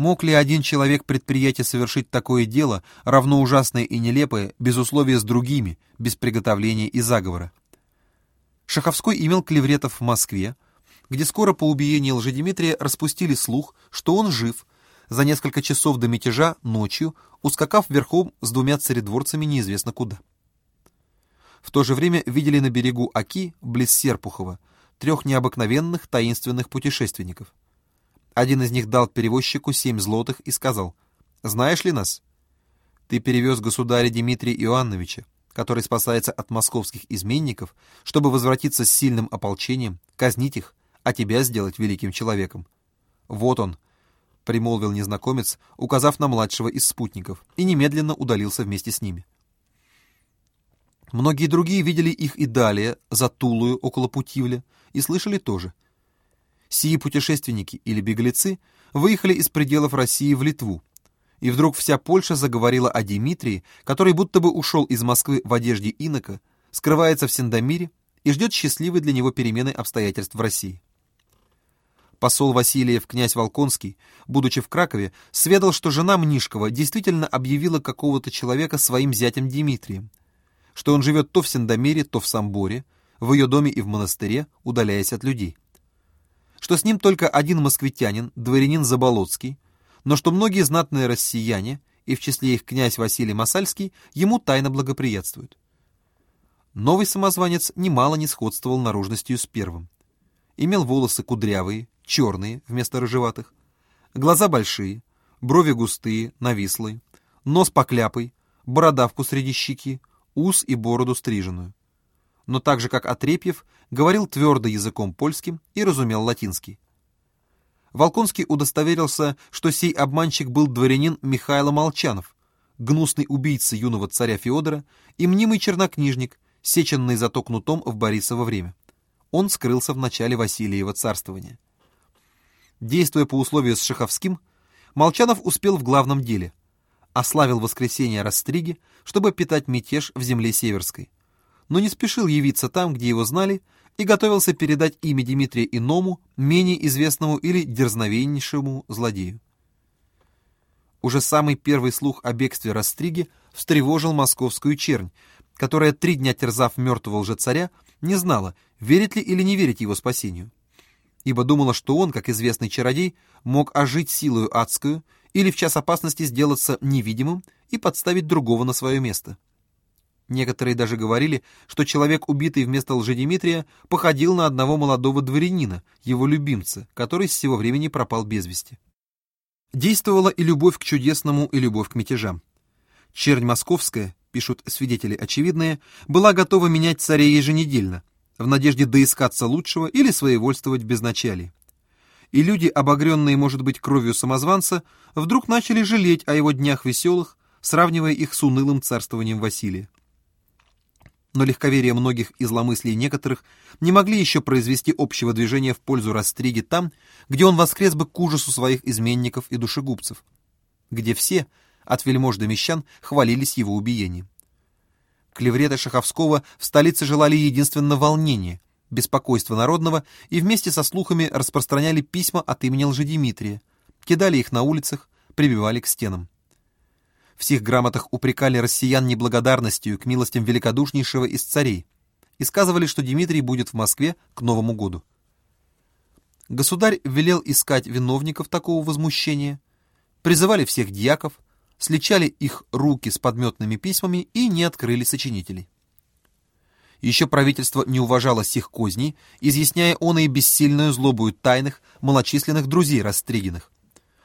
Мог ли один человек предприятия совершить такое дело, равно ужасное и нелепое, без условия с другими, без приготовления и заговора? Шаховской имел клевретов в Москве, где скоро по убиении Лжедимитрия распустили слух, что он жив, за несколько часов до мятежа ночью, ускакав верхом с двумя царедворцами неизвестно куда. В то же время видели на берегу Оки, близ Серпухова, трех необыкновенных таинственных путешественников. Один из них дал перевозчику семь злотых и сказал, «Знаешь ли нас? Ты перевез государя Дмитрия Иоанновича, который спасается от московских изменников, чтобы возвратиться с сильным ополчением, казнить их, а тебя сделать великим человеком. Вот он, — примолвил незнакомец, указав на младшего из спутников, и немедленно удалился вместе с ними. Многие другие видели их и далее, за Тулую, около Путивля, и слышали тоже. Сии путешественники или беглецы выехали из пределов России в Литву, и вдруг вся Польша заговорила о Дмитрии, который будто бы ушел из Москвы в одежде инока, скрывается в Сендомире и ждет счастливой для него перемены обстоятельств в России. Посол Васильев, князь Волконский, будучи в Кракове, сведал, что жена Мнишкова действительно объявила какого-то человека своим зятем Дмитрием, что он живет то в Сендомире, то в Самборе, в ее доме и в монастыре, удаляясь от людей. Что с ним только один москвитянин, дворянин Заболоцкий, но что многие знатные россияне, и в числе их князь Василий Масальский, ему тайно благоприятствуют. Новый самозванец немало не сходствовал наружностью с первым. Имел волосы кудрявые, черные вместо рыжеватых, глаза большие, брови густые, навислые, нос покляпый, бородавку среди щеки, ус и бороду стриженную. Но так же, как Отрепьев, говорил твердо языком польским и разумел латинский. Волконский удостоверился, что сей обманщик был дворянин Михайло Молчанов, гнусный убийца юного царя Феодора и мнимый чернокнижник, сеченный зато кнутом в Борисово время. Он скрылся в начале Василиева царствования. Действуя по условию с Шаховским, Молчанов успел в главном деле. Ославил воскресенье Растриги, чтобы питать мятеж в земле Северской. Но не спешил явиться там, где его знали, и готовился передать имя Дмитрия иному, менее известному или дерзновеннейшему злодею. Уже самый первый слух о бегстве Растриги встревожил московскую чернь, которая, три дня терзав мертвого лжецаря, не знала, верить ли или не верить его спасению. Ибо думала, что он, как известный чародей, мог ожить силою адскую или в час опасности сделаться невидимым и подставить другого на свое место. Некоторые даже говорили, что человек, убитый вместо Лжедимитрия, походил на одного молодого дворянина, его любимца, который с сего времени пропал без вести. Действовала и любовь к чудесному, и любовь к мятежам. Чернь московская, пишут свидетели очевидные, была готова менять царей еженедельно, в надежде доискаться лучшего или своевольствовать в безначалии. И люди, обогренные, может быть, кровью самозванца, вдруг начали жалеть о его днях веселых, сравнивая их с унылым царствованием Василия но легковерие многих и зломыслий некоторых не могли еще произвести общего движения в пользу Растриги там, где он воскрес бы к ужасу своих изменников и душегубцев, где все, от вельмож до мещан, хвалились его убиением. Клевреты Шаховского в столице желали единственно волнения, беспокойства народного и вместе со слухами распространяли письма от имени Лжедимитрия, кидали их на улицах, прибивали к стенам. В сих грамотах упрекали россиян неблагодарностью к милостям великодушнейшего из царей и сказывали, что Дмитрий будет в Москве к Новому году. Государь велел искать виновников такого возмущения, призывали всех дьяков, сличали их руки с подметными письмами и не открыли сочинителей. Еще правительство не уважало сих козней, изъясняя он и бессильную злобую тайных, малочисленных друзей Растригиных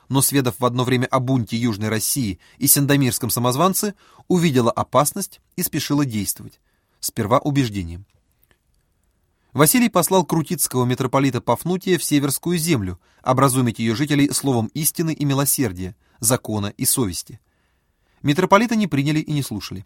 но, сведав в одно время о бунте Южной России и сендомирском самозванце, увидела опасность и спешила действовать, сперва убеждением. Василий послал крутицкого митрополита Пафнутия в Северскую землю, образумить ее жителей словом истины и милосердия, закона и совести. Митрополита не приняли и не слушали.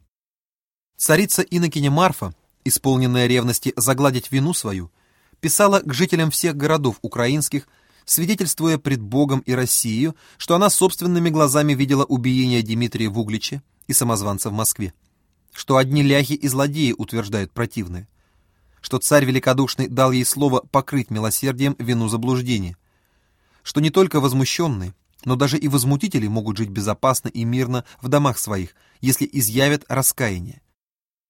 Царица Инокиня Марфа, исполненная ревности загладить вину свою, писала к жителям всех городов украинских свидетельствуя пред Богом и Россией, что она собственными глазами видела убиение Дмитрия в Угличе и самозванца в Москве, что одни ляхи и злодеи утверждают противное, что царь великодушный дал ей слово покрыть милосердием вину заблуждения, что не только возмущенные, Но даже и возмутители могут жить безопасно и мирно в домах своих, если изъявят раскаяние.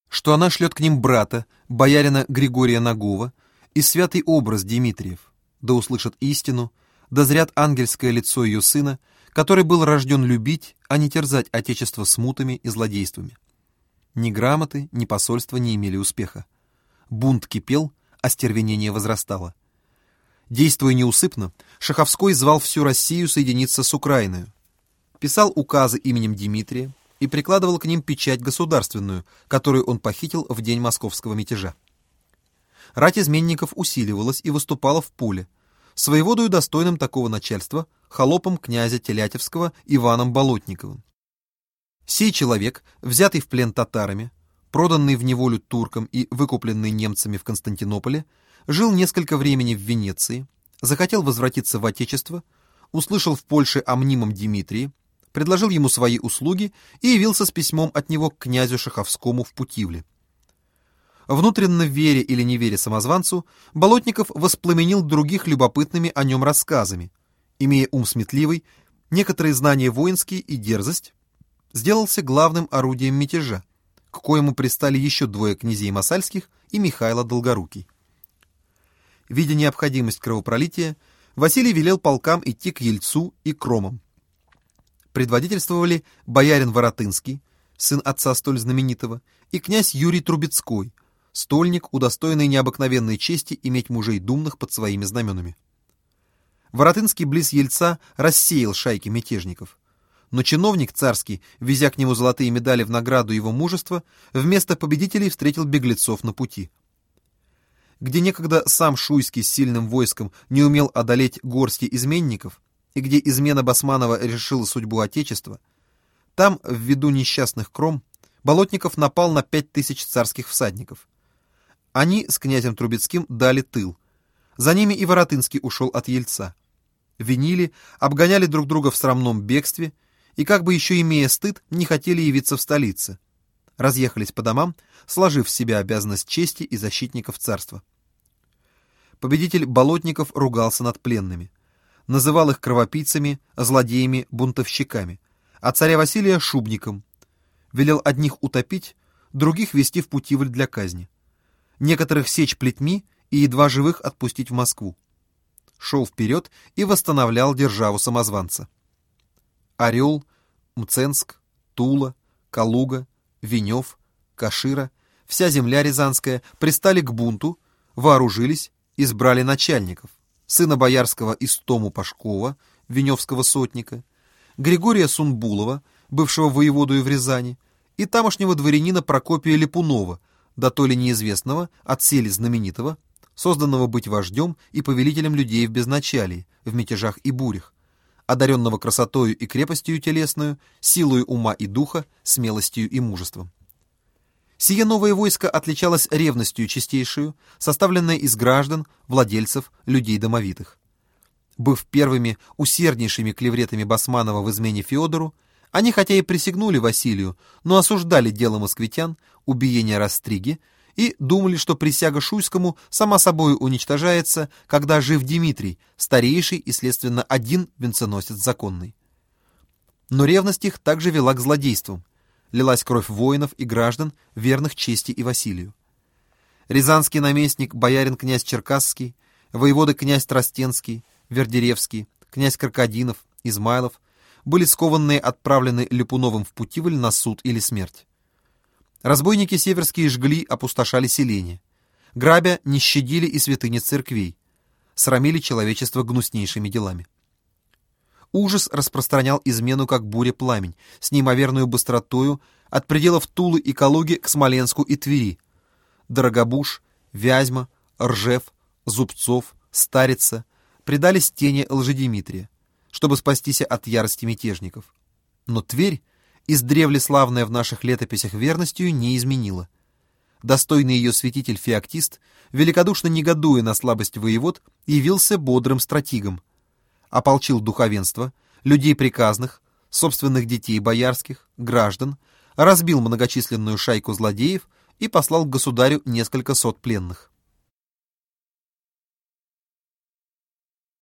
Что она шлет к ним брата, боярина Григория Нагова, и святый образ Дмитриев, да услышат истину, да зрят ангельское лицо ее сына, который был рожден любить, а не терзать отечество смутами и злодействами. Ни грамоты, ни посольства не имели успеха. Бунт кипел, а стервенение возрастало. Действуя неусыпно, Шаховской звал всю Россию соединиться с Украиной. Писал указы именем Дмитрия и прикладывал к ним печать государственную, которую он похитил в день московского мятежа. Рать изменников усиливалась и выступала в поле, с воеводою достойным такого начальства, холопом князя Телятевского Иваном Болотниковым. Сей человек, взятый в плен татарами, проданный в неволю туркам и выкупленный немцами в Константинополе, жил несколько времени в Венеции, захотел возвратиться в Отечество, услышал в Польше о мнимом Дмитрии, предложил ему свои услуги и явился с письмом от него к князю Шаховскому в Путивле. Внутренно вере или не вере самозванцу, Болотников воспламенил других любопытными о нем рассказами. Имея ум сметливый, некоторые знания воинские и дерзость, сделался главным орудием мятежа, к коему пристали еще двое князей Масальских и Михайло Долгорукий. Видя необходимость кровопролития, Василий велел полкам идти к Ельцу и Кромам. Предводительствовали боярин Воротынский, сын отца столь знаменитого, и князь Юрий Трубецкой, стольник, удостоенный необыкновенной чести иметь мужей думных под своими знаменами. Воротынский близ Ельца рассеял шайки мятежников. Но чиновник царский, везя к нему золотые медали в награду его мужества, вместо победителей встретил беглецов на пути где некогда сам Шуйский с сильным войском не умел одолеть горсти изменников, и где измена Басманова решила судьбу Отечества, там, в виду несчастных кром, Болотников напал на пять тысяч царских всадников. Они с князем Трубецким дали тыл. За ними и Воротынский ушел от Ельца. Винили, обгоняли друг друга в срамном бегстве и, как бы еще имея стыд, не хотели явиться в столице. Разъехались по домам, сложив в себя обязанность чести и защитников царства победитель Болотников ругался над пленными. Называл их кровопийцами, злодеями, бунтовщиками, а царя Василия — шубником. Велел одних утопить, других вести в путивль для казни. Некоторых сечь плетьми и едва живых отпустить в Москву. Шел вперед и восстановлял державу самозванца. Орел, Мценск, Тула, Калуга, Венев, Кашира, вся земля рязанская пристали к бунту, вооружились избрали начальников, сына боярского Истому Пашкова, Веневского сотника, Григория Сунбулова, бывшего воеводу в Рязани, и тамошнего дворянина Прокопия Липунова, да то ли неизвестного, от сели знаменитого, созданного быть вождем и повелителем людей в безначалии, в мятежах и бурях, одаренного красотою и крепостью телесную, силою ума и духа, смелостью и мужеством. Сие новое войско отличалось ревностью чистейшую, составленное из граждан, владельцев, людей домовитых. Быв первыми усерднейшими клевретами Басманова в измене Феодору, они хотя и присягнули Василию, но осуждали дело москвитян, убиение Растриги, и думали, что присяга Шуйскому сама собой уничтожается, когда жив Дмитрий, старейший и, следственно, один венценосец законный. Но ревность их также вела к злодействам, лилась кровь воинов и граждан, верных чести и Василию. Рязанский наместник, боярин князь Черкасский, воеводы князь Тростенский, Вердеревский, князь Крокодинов, Измайлов были скованные отправлены Липуновым в Путивль на суд или смерть. Разбойники северские жгли, опустошали селение. Грабя не щадили и святыни церквей, срамили человечество гнуснейшими делами. Ужас распространял измену, как буря пламень, с неимоверную быстротою от пределов Тулы и Калуги к Смоленску и Твери. Дорогобуш, Вязьма, Ржев, Зубцов, Старица предались тени Лжедимитрия, чтобы спастись от ярости мятежников. Но Тверь, издревле славная в наших летописях верностью, не изменила. Достойный ее святитель Феоктист, великодушно негодуя на слабость воевод, явился бодрым стратигом — ополчил духовенство, людей приказных, собственных детей боярских, граждан, разбил многочисленную шайку злодеев и послал к государю несколько сот пленных.